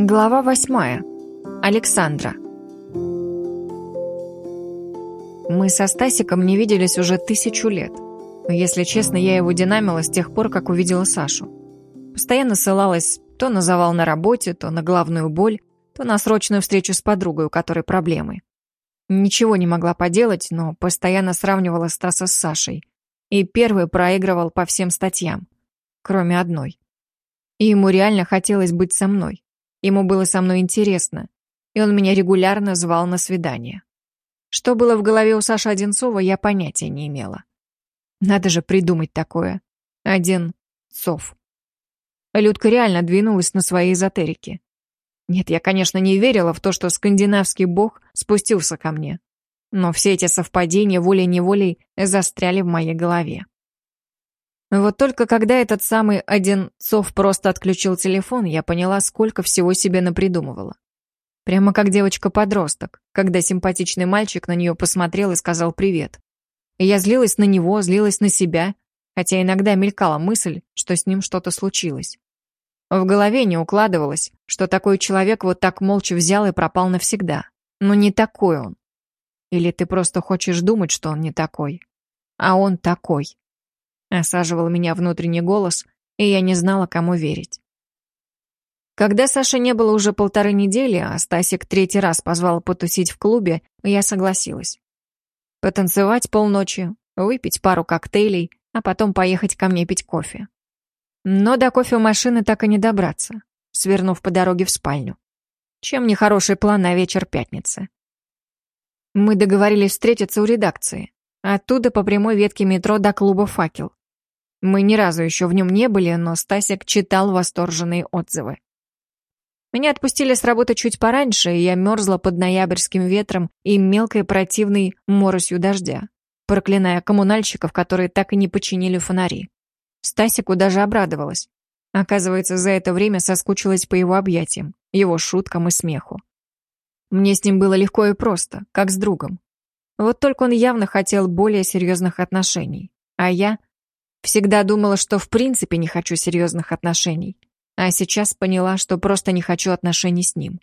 Глава восьмая. Александра. Мы со Стасиком не виделись уже тысячу лет. Но, если честно, я его динамила с тех пор, как увидела Сашу. Постоянно ссылалась то на завал на работе, то на главную боль, то на срочную встречу с подругой, у которой проблемы. Ничего не могла поделать, но постоянно сравнивала Стаса с Сашей. И первый проигрывал по всем статьям, кроме одной. И ему реально хотелось быть со мной. Ему было со мной интересно, и он меня регулярно звал на свидание. Что было в голове у Саши Одинцова, я понятия не имела. Надо же придумать такое. Один сов. Людка реально двинулась на свои эзотерики. Нет, я, конечно, не верила в то, что скандинавский бог спустился ко мне. Но все эти совпадения волей-неволей застряли в моей голове. Вот только когда этот самый Одинцов просто отключил телефон, я поняла, сколько всего себе напридумывала. Прямо как девочка-подросток, когда симпатичный мальчик на нее посмотрел и сказал «привет». И я злилась на него, злилась на себя, хотя иногда мелькала мысль, что с ним что-то случилось. В голове не укладывалось, что такой человек вот так молча взял и пропал навсегда. Но не такой он. Или ты просто хочешь думать, что он не такой. А он такой. Осаживал меня внутренний голос, и я не знала, кому верить. Когда Саши не было уже полторы недели, а Стасик третий раз позвал потусить в клубе, я согласилась. Потанцевать полночи, выпить пару коктейлей, а потом поехать ко мне пить кофе. Но до кофемашины так и не добраться, свернув по дороге в спальню. Чем не хороший план на вечер пятницы. Мы договорились встретиться у редакции. Оттуда по прямой ветке метро до клуба «Факел». Мы ни разу еще в нем не были, но Стасик читал восторженные отзывы. Меня отпустили с работы чуть пораньше, и я мерзла под ноябрьским ветром и мелкой противной моросью дождя, проклиная коммунальщиков, которые так и не починили фонари. Стасику даже обрадовалась. Оказывается, за это время соскучилась по его объятиям, его шуткам и смеху. Мне с ним было легко и просто, как с другом. Вот только он явно хотел более серьезных отношений, а я Всегда думала, что в принципе не хочу серьезных отношений, а сейчас поняла, что просто не хочу отношений с ним.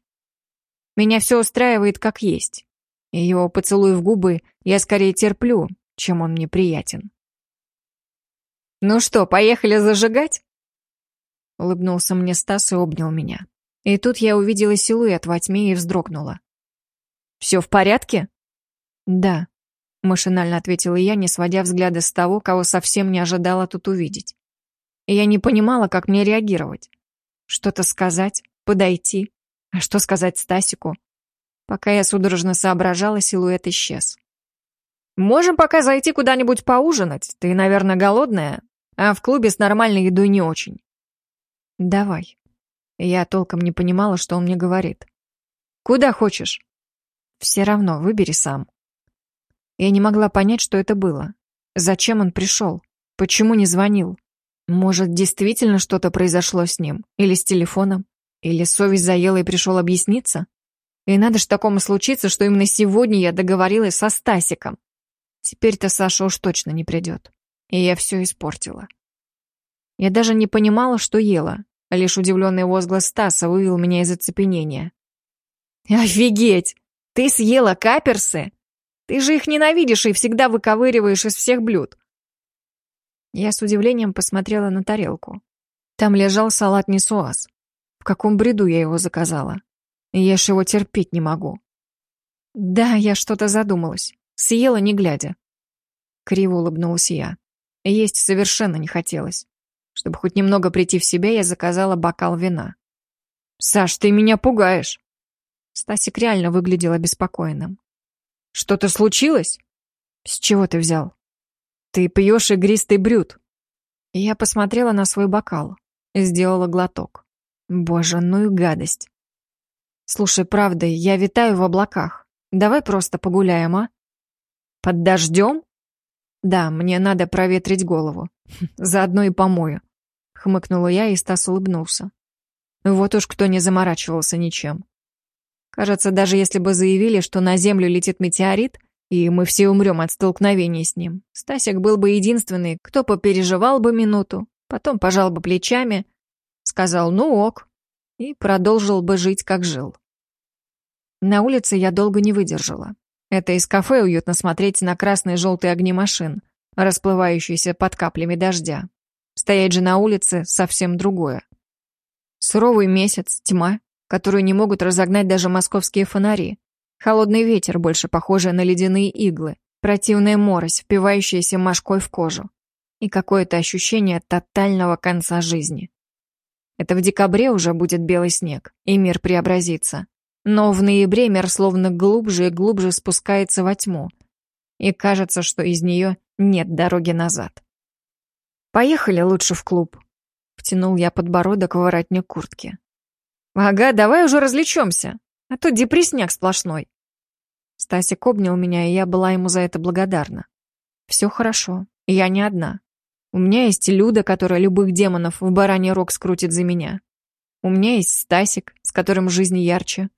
Меня все устраивает как есть, и его поцелуй в губы я скорее терплю, чем он мне приятен. «Ну что, поехали зажигать?» Улыбнулся мне Стас и обнял меня. И тут я увидела силуэт во тьме и вздрогнула. «Все в порядке?» «Да», Машинально ответила я, не сводя взгляда с того, кого совсем не ожидала тут увидеть. И я не понимала, как мне реагировать. Что-то сказать, подойти. А что сказать Стасику? Пока я судорожно соображала, силуэт исчез. «Можем пока зайти куда-нибудь поужинать. Ты, наверное, голодная, а в клубе с нормальной едой не очень». «Давай». Я толком не понимала, что он мне говорит. «Куда хочешь?» «Все равно, выбери сам». Я не могла понять, что это было. Зачем он пришел? Почему не звонил? Может, действительно что-то произошло с ним? Или с телефоном? Или совесть заела и пришел объясниться? И надо ж такому случиться, что именно сегодня я договорилась со Стасиком. Теперь-то Саша уж точно не придет. И я все испортила. Я даже не понимала, что ела, лишь удивленный возглас Стаса вывел меня из оцепенения. «Офигеть! Ты съела каперсы?» Ты же их ненавидишь и всегда выковыриваешь из всех блюд. Я с удивлением посмотрела на тарелку. Там лежал салат несуаз. В каком бреду я его заказала? Я ж его терпеть не могу. Да, я что-то задумалась. Съела, не глядя. Криво улыбнулась я. Есть совершенно не хотелось. Чтобы хоть немного прийти в себя, я заказала бокал вина. «Саш, ты меня пугаешь!» Стасик реально выглядел обеспокоенным. Что-то случилось? С чего ты взял? Ты пьешь игристый брют. Я посмотрела на свой бокал и сделала глоток. Боже, ну и гадость. Слушай, правда, я витаю в облаках. Давай просто погуляем, а? Под дождем? Да, мне надо проветрить голову. Заодно и помою. Хмыкнула я, и Стас улыбнулся. Вот уж кто не заморачивался ничем. Кажется, даже если бы заявили, что на Землю летит метеорит, и мы все умрем от столкновения с ним, Стасик был бы единственный, кто попереживал бы минуту, потом пожал бы плечами, сказал «ну ок», и продолжил бы жить, как жил. На улице я долго не выдержала. Это из кафе уютно смотреть на красные и желтые огни машин, расплывающиеся под каплями дождя. Стоять же на улице совсем другое. Суровый месяц, тьма, которую не могут разогнать даже московские фонари. Холодный ветер, больше похожий на ледяные иглы. Противная морось, впивающаяся мошкой в кожу. И какое-то ощущение тотального конца жизни. Это в декабре уже будет белый снег, и мир преобразится. Но в ноябре мир словно глубже и глубже спускается во тьму. И кажется, что из нее нет дороги назад. «Поехали лучше в клуб», — втянул я подбородок в воротник куртки. «Ага, давай уже развлечемся, а то депрессняк сплошной». Стасик обнял меня, и я была ему за это благодарна. «Все хорошо, я не одна. У меня есть Люда, которая любых демонов в бараний рог скрутит за меня. У меня есть Стасик, с которым жизнь ярче.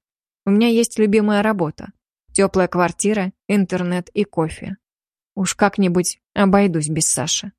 У меня есть любимая работа, теплая квартира, интернет и кофе. Уж как-нибудь обойдусь без Саши.